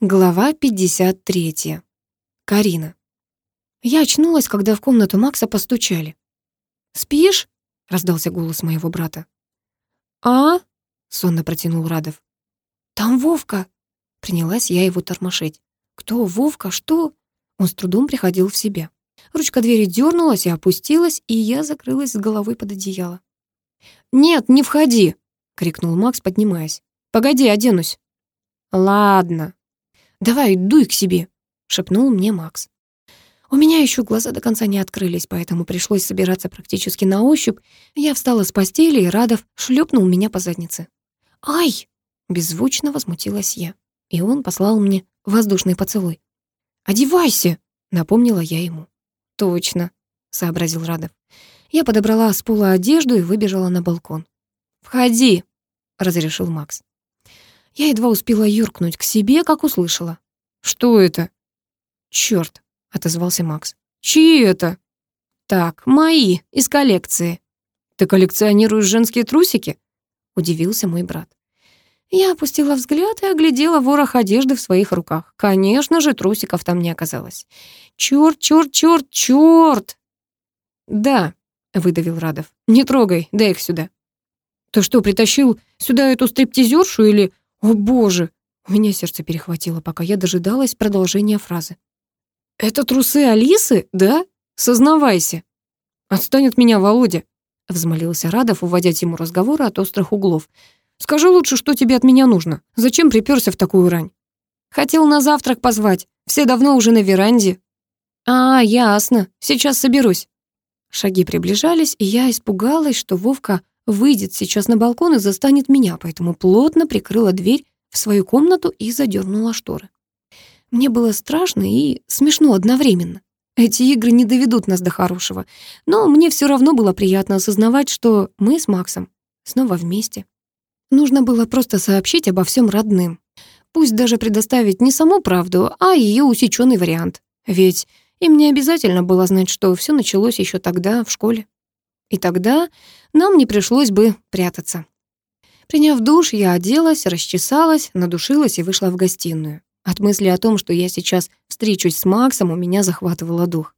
Глава 53. Карина. Я очнулась, когда в комнату Макса постучали. «Спишь?» — раздался голос моего брата. «А?» — сонно протянул Радов. «Там Вовка!» — принялась я его тормошить. «Кто? Вовка? Что?» Он с трудом приходил в себя. Ручка двери дернулась и опустилась, и я закрылась с головой под одеяло. «Нет, не входи!» — крикнул Макс, поднимаясь. «Погоди, оденусь». «Ладно», «Давай, дуй к себе», — шепнул мне Макс. У меня еще глаза до конца не открылись, поэтому пришлось собираться практически на ощупь. Я встала с постели, и Радов шлепнул меня по заднице. «Ай!» — беззвучно возмутилась я. И он послал мне воздушный поцелуй. «Одевайся!» — напомнила я ему. «Точно», — сообразил Радов. Я подобрала с пола одежду и выбежала на балкон. «Входи!» — разрешил Макс. Я едва успела юркнуть к себе, как услышала. «Что это?» «Чёрт», — отозвался Макс. «Чьи это?» «Так, мои, из коллекции». «Ты коллекционируешь женские трусики?» — удивился мой брат. Я опустила взгляд и оглядела ворох одежды в своих руках. Конечно же, трусиков там не оказалось. «Чёрт, чёрт, чёрт, чёрт!» «Да», — выдавил Радов. «Не трогай, дай их сюда». «Ты что, притащил сюда эту стриптизершу или «О боже!» У меня сердце перехватило, пока я дожидалась продолжения фразы. «Это трусы Алисы, да? Сознавайся!» «Отстань от меня, Володя!» — взмолился Радов, уводя ему разговоры от острых углов. «Скажи лучше, что тебе от меня нужно. Зачем приперся в такую рань?» «Хотел на завтрак позвать. Все давно уже на веранде». «А, ясно. Сейчас соберусь». Шаги приближались, и я испугалась, что Вовка выйдет сейчас на балкон и застанет меня, поэтому плотно прикрыла дверь в свою комнату и задернула шторы. Мне было страшно и смешно одновременно. Эти игры не доведут нас до хорошего, но мне все равно было приятно осознавать, что мы с Максом снова вместе. Нужно было просто сообщить обо всем родным. Пусть даже предоставить не саму правду, а ее усеченный вариант. Ведь им не обязательно было знать, что все началось еще тогда, в школе. И тогда нам не пришлось бы прятаться. Приняв душ, я оделась, расчесалась, надушилась и вышла в гостиную. От мысли о том, что я сейчас встречусь с Максом, у меня захватывало дух.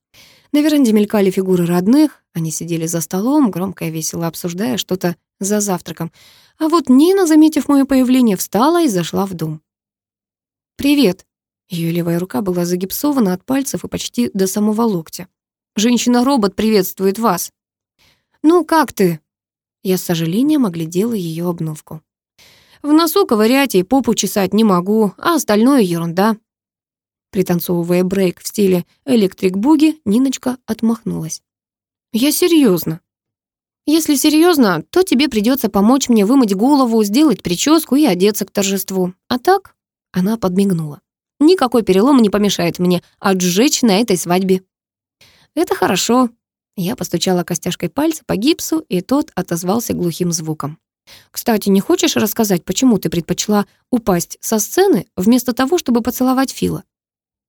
На веранде мелькали фигуры родных, они сидели за столом, громко и весело обсуждая что-то за завтраком. А вот Нина, заметив мое появление, встала и зашла в дом. «Привет». Ее левая рука была загипсована от пальцев и почти до самого локтя. «Женщина-робот приветствует вас». «Ну, как ты?» Я с сожалением оглядела ее обновку. «В носу ковырять и попу чесать не могу, а остальное ерунда». Пританцовывая брейк в стиле электрик-буги, Ниночка отмахнулась. «Я серьезно. Если серьезно, то тебе придется помочь мне вымыть голову, сделать прическу и одеться к торжеству. А так?» Она подмигнула. «Никакой перелом не помешает мне отжечь на этой свадьбе». «Это хорошо», я постучала костяшкой пальца по гипсу, и тот отозвался глухим звуком. «Кстати, не хочешь рассказать, почему ты предпочла упасть со сцены вместо того, чтобы поцеловать Фила?»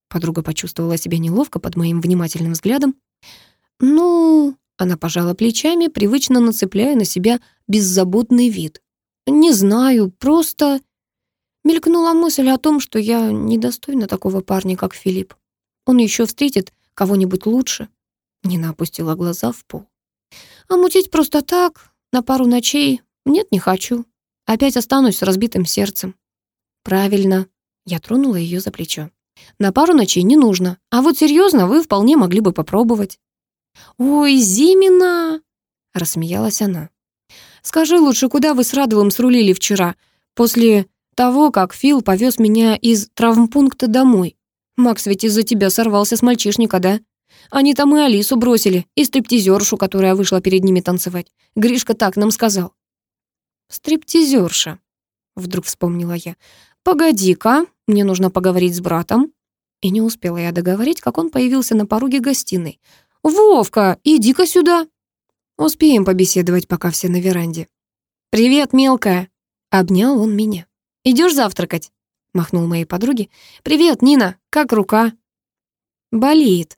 Подруга почувствовала себя неловко под моим внимательным взглядом. «Ну...» — она пожала плечами, привычно нацепляя на себя беззаботный вид. «Не знаю, просто...» Мелькнула мысль о том, что я недостойна такого парня, как Филипп. Он еще встретит кого-нибудь лучше. Нина опустила глаза в пол. «А мутить просто так, на пару ночей? Нет, не хочу. Опять останусь с разбитым сердцем». «Правильно». Я тронула ее за плечо. «На пару ночей не нужно. А вот серьезно, вы вполне могли бы попробовать». «Ой, Зимина!» — рассмеялась она. «Скажи лучше, куда вы с Радовым срулили вчера, после того, как Фил повез меня из травмпункта домой? Макс ведь из-за тебя сорвался с мальчишника, да?» Они там и Алису бросили, и стриптизершу, которая вышла перед ними танцевать. Гришка так нам сказал. «Стриптизерша», — вдруг вспомнила я. «Погоди-ка, мне нужно поговорить с братом». И не успела я договорить, как он появился на пороге гостиной. «Вовка, иди-ка сюда!» «Успеем побеседовать, пока все на веранде». «Привет, мелкая!» — обнял он меня. «Идёшь завтракать?» — махнул моей подруге. «Привет, Нина, как рука?» «Болит»,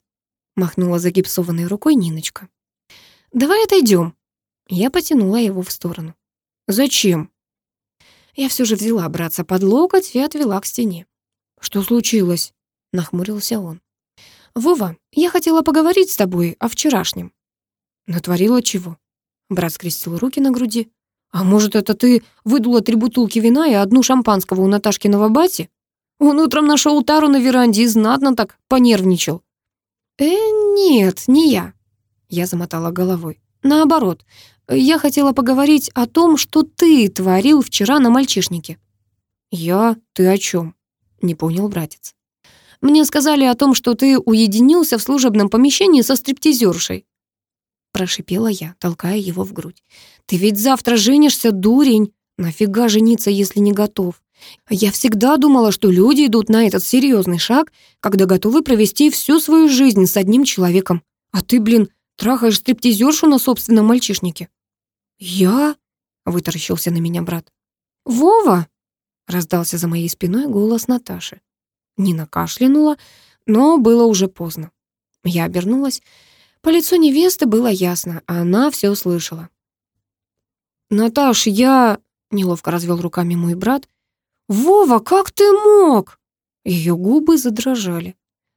махнула загипсованной рукой Ниночка. «Давай отойдем». Я потянула его в сторону. «Зачем?» Я все же взяла братца под локоть и отвела к стене. «Что случилось?» — нахмурился он. «Вова, я хотела поговорить с тобой о вчерашнем». «Натворила чего?» Брат скрестил руки на груди. «А может, это ты выдула три бутылки вина и одну шампанского у Наташкиного бати? Он утром нашел Тару на веранде и знатно так понервничал». «Э, нет, не я», — я замотала головой. «Наоборот, я хотела поговорить о том, что ты творил вчера на мальчишнике». «Я? Ты о чем? Не понял братец. «Мне сказали о том, что ты уединился в служебном помещении со стриптизершей». Прошипела я, толкая его в грудь. «Ты ведь завтра женишься, дурень! Нафига жениться, если не готов? Я всегда думала, что люди идут на этот серьезный шаг, когда готовы провести всю свою жизнь с одним человеком. А ты, блин, трахаешь стриптизершу на собственном мальчишнике». «Я?» — вытаращился на меня брат. «Вова!» — раздался за моей спиной голос Наташи. Нина кашлянула, но было уже поздно. Я обернулась. По лицу невесты было ясно, она все услышала. «Наташ, я...» — неловко развел руками мой брат. «Вова, как ты мог?» Ее губы задрожали.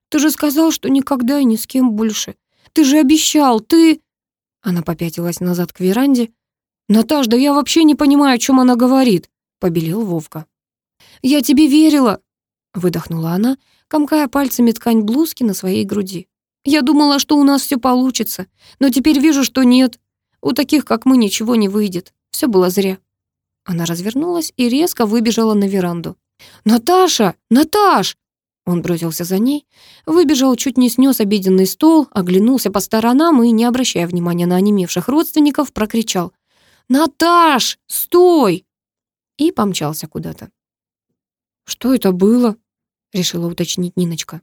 «Ты же сказал, что никогда и ни с кем больше. Ты же обещал, ты...» Она попятилась назад к веранде. «Наташ, да я вообще не понимаю, о чем она говорит», — побелел Вовка. «Я тебе верила», — выдохнула она, комкая пальцами ткань блузки на своей груди. «Я думала, что у нас все получится, но теперь вижу, что нет. У таких, как мы, ничего не выйдет. Все было зря». Она развернулась и резко выбежала на веранду. «Наташа! Наташ!» Он бросился за ней, выбежал, чуть не снес обеденный стол, оглянулся по сторонам и, не обращая внимания на онемевших родственников, прокричал «Наташ, стой!» и помчался куда-то. «Что это было?» — решила уточнить Ниночка.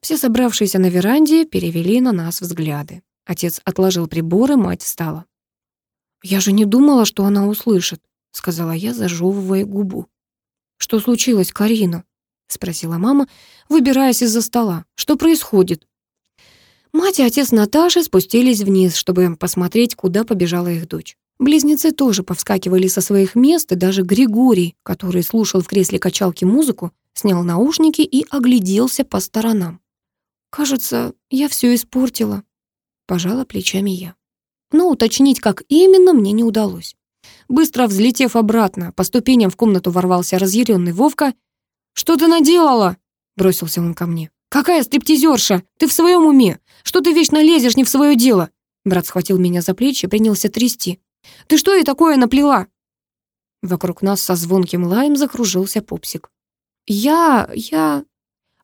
Все собравшиеся на веранде перевели на нас взгляды. Отец отложил приборы, мать встала. «Я же не думала, что она услышит», — сказала я, зажевывая губу. «Что случилось, Карина?» — спросила мама, выбираясь из-за стола. «Что происходит?» Мать и отец Наташи спустились вниз, чтобы посмотреть, куда побежала их дочь. Близнецы тоже повскакивали со своих мест, и даже Григорий, который слушал в кресле качалки музыку, снял наушники и огляделся по сторонам. «Кажется, я все испортила», — пожала плечами я. Но уточнить, как именно, мне не удалось. Быстро взлетев обратно, по ступеням в комнату ворвался разъяренный Вовка. «Что ты наделала?» — бросился он ко мне. «Какая стриптизерша? Ты в своем уме? Что ты вечно лезешь не в свое дело?» Брат схватил меня за плечи и принялся трясти. Ты что и такое наплела?» Вокруг нас со звонким лаем закружился пупсик. «Я... я...»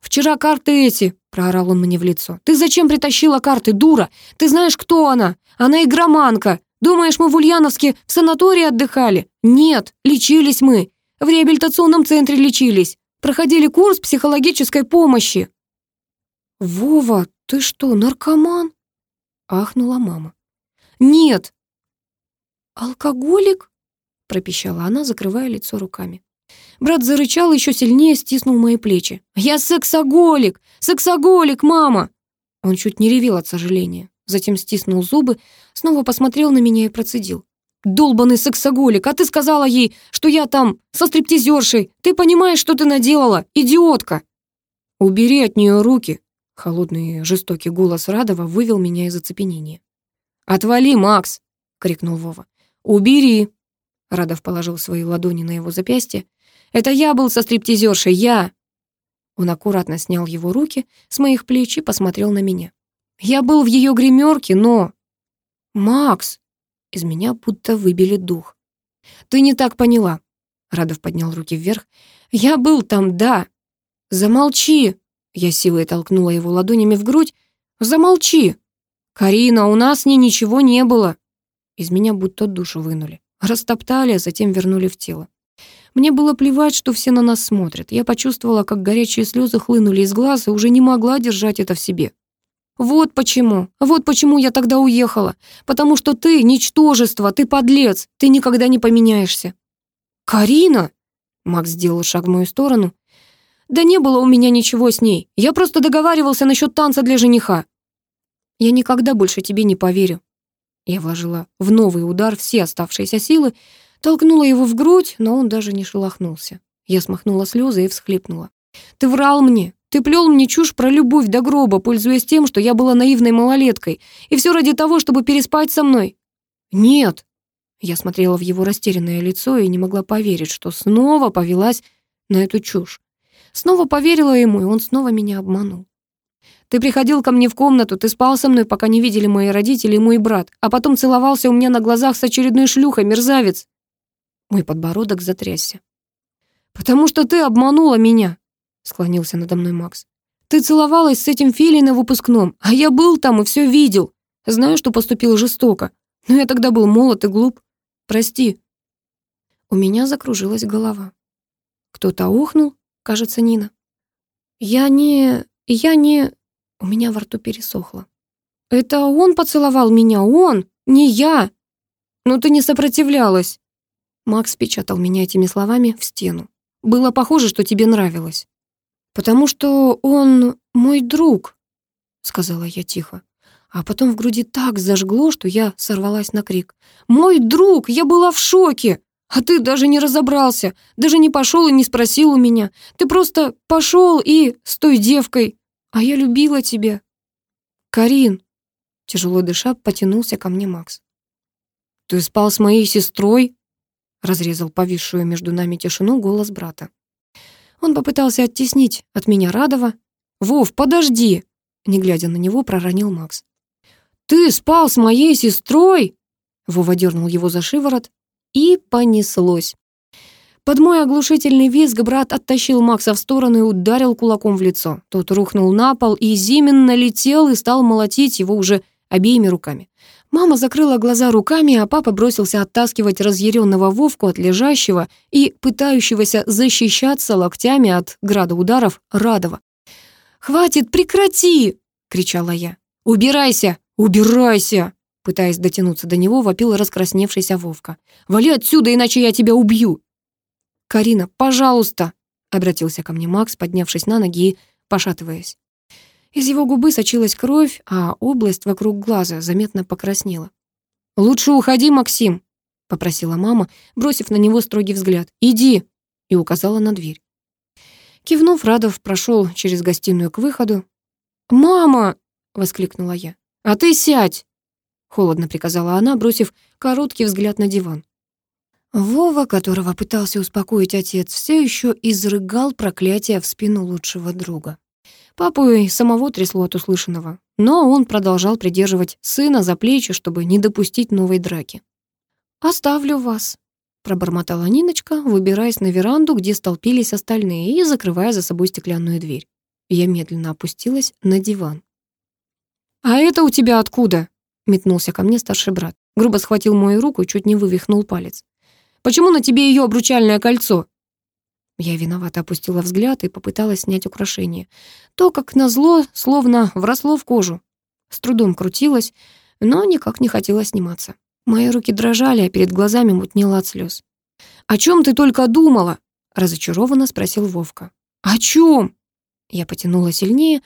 «Вчера карты эти!» — проорал он мне в лицо. «Ты зачем притащила карты, дура? Ты знаешь, кто она? Она игроманка! Думаешь, мы в Ульяновске в санатории отдыхали? Нет, лечились мы. В реабилитационном центре лечились. Проходили курс психологической помощи». «Вова, ты что, наркоман?» — ахнула мама. «Нет, «Алкоголик?» — пропищала она, закрывая лицо руками. Брат зарычал, еще сильнее стиснул мои плечи. «Я сексоголик! Сексоголик, мама!» Он чуть не ревел от сожаления. Затем стиснул зубы, снова посмотрел на меня и процедил. «Долбанный сексоголик, а ты сказала ей, что я там со стриптизершей. Ты понимаешь, что ты наделала, идиотка?» «Убери от нее руки!» Холодный жестокий голос Радова вывел меня из оцепенения. «Отвали, Макс!» — крикнул Вова. «Убери!» Радов положил свои ладони на его запястье. «Это я был со стриптизершей, я!» Он аккуратно снял его руки с моих плеч и посмотрел на меня. «Я был в ее гримерке, но...» «Макс!» Из меня будто выбили дух. «Ты не так поняла!» Радов поднял руки вверх. «Я был там, да!» «Замолчи!» Я силой толкнула его ладонями в грудь. «Замолчи!» «Карина, у нас ней ничего не было!» Из меня будто душу вынули. Растоптали, а затем вернули в тело. Мне было плевать, что все на нас смотрят. Я почувствовала, как горячие слезы хлынули из глаз и уже не могла держать это в себе. Вот почему. Вот почему я тогда уехала. Потому что ты ничтожество, ты подлец, ты никогда не поменяешься. Карина! Макс сделал шаг в мою сторону. Да не было у меня ничего с ней. Я просто договаривался насчет танца для жениха. Я никогда больше тебе не поверю. Я вложила в новый удар все оставшиеся силы, толкнула его в грудь, но он даже не шелохнулся. Я смахнула слезы и всхлипнула. Ты врал мне, ты плел мне чушь про любовь до гроба, пользуясь тем, что я была наивной малолеткой, и все ради того, чтобы переспать со мной. Нет. Я смотрела в его растерянное лицо и не могла поверить, что снова повелась на эту чушь. Снова поверила ему, и он снова меня обманул. Ты приходил ко мне в комнату, ты спал со мной, пока не видели мои родители и мой брат, а потом целовался у меня на глазах с очередной шлюхой, мерзавец. Мой подбородок затрясся. «Потому что ты обманула меня», — склонился надо мной Макс. «Ты целовалась с этим Филей на выпускном, а я был там и все видел. Знаю, что поступил жестоко, но я тогда был молод и глуп. Прости». У меня закружилась голова. Кто-то охнул, кажется, Нина. «Я не... я не...» У меня во рту пересохло. «Это он поцеловал меня, он, не я!» «Ну ты не сопротивлялась!» Макс печатал меня этими словами в стену. «Было похоже, что тебе нравилось». «Потому что он мой друг», — сказала я тихо. А потом в груди так зажгло, что я сорвалась на крик. «Мой друг! Я была в шоке! А ты даже не разобрался, даже не пошел и не спросил у меня. Ты просто пошел и с той девкой а я любила тебя. Карин, тяжело дыша, потянулся ко мне Макс. Ты спал с моей сестрой? Разрезал повисшую между нами тишину голос брата. Он попытался оттеснить от меня Радова. «Вов, подожди!» Не глядя на него, проронил Макс. «Ты спал с моей сестрой?» Вова дернул его за шиворот. И понеслось. Под мой оглушительный визг брат оттащил Макса в сторону и ударил кулаком в лицо. Тот рухнул на пол, и Зимин налетел и стал молотить его уже обеими руками. Мама закрыла глаза руками, а папа бросился оттаскивать разъяренного Вовку от лежащего и пытающегося защищаться локтями от града ударов Радова. «Хватит, прекрати!» — кричала я. «Убирайся! Убирайся!» Пытаясь дотянуться до него, вопил раскрасневшийся Вовка. «Вали отсюда, иначе я тебя убью!» «Карина, пожалуйста!» — обратился ко мне Макс, поднявшись на ноги и пошатываясь. Из его губы сочилась кровь, а область вокруг глаза заметно покраснела. «Лучше уходи, Максим!» — попросила мама, бросив на него строгий взгляд. «Иди!» — и указала на дверь. Кивнув, Радов прошел через гостиную к выходу. «Мама!» — воскликнула я. «А ты сядь!» — холодно приказала она, бросив короткий взгляд на диван. Вова, которого пытался успокоить отец, все еще изрыгал проклятие в спину лучшего друга. Папу и самого трясло от услышанного, но он продолжал придерживать сына за плечи, чтобы не допустить новой драки. «Оставлю вас», — пробормотала Ниночка, выбираясь на веранду, где столпились остальные, и закрывая за собой стеклянную дверь. Я медленно опустилась на диван. «А это у тебя откуда?» — метнулся ко мне старший брат. Грубо схватил мою руку и чуть не вывихнул палец. Почему на тебе ее обручальное кольцо?» Я виновато опустила взгляд и попыталась снять украшение. То, как назло, словно вросло в кожу. С трудом крутилась, но никак не хотела сниматься. Мои руки дрожали, а перед глазами мутнело от слез. «О чем ты только думала?» — разочарованно спросил Вовка. «О чем?» Я потянула сильнее.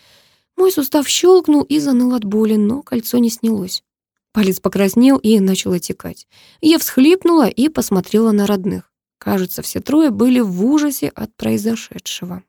Мой сустав щелкнул и заныл от боли, но кольцо не снялось. Палец покраснел и начал отекать. Я всхлипнула и посмотрела на родных. Кажется, все трое были в ужасе от произошедшего.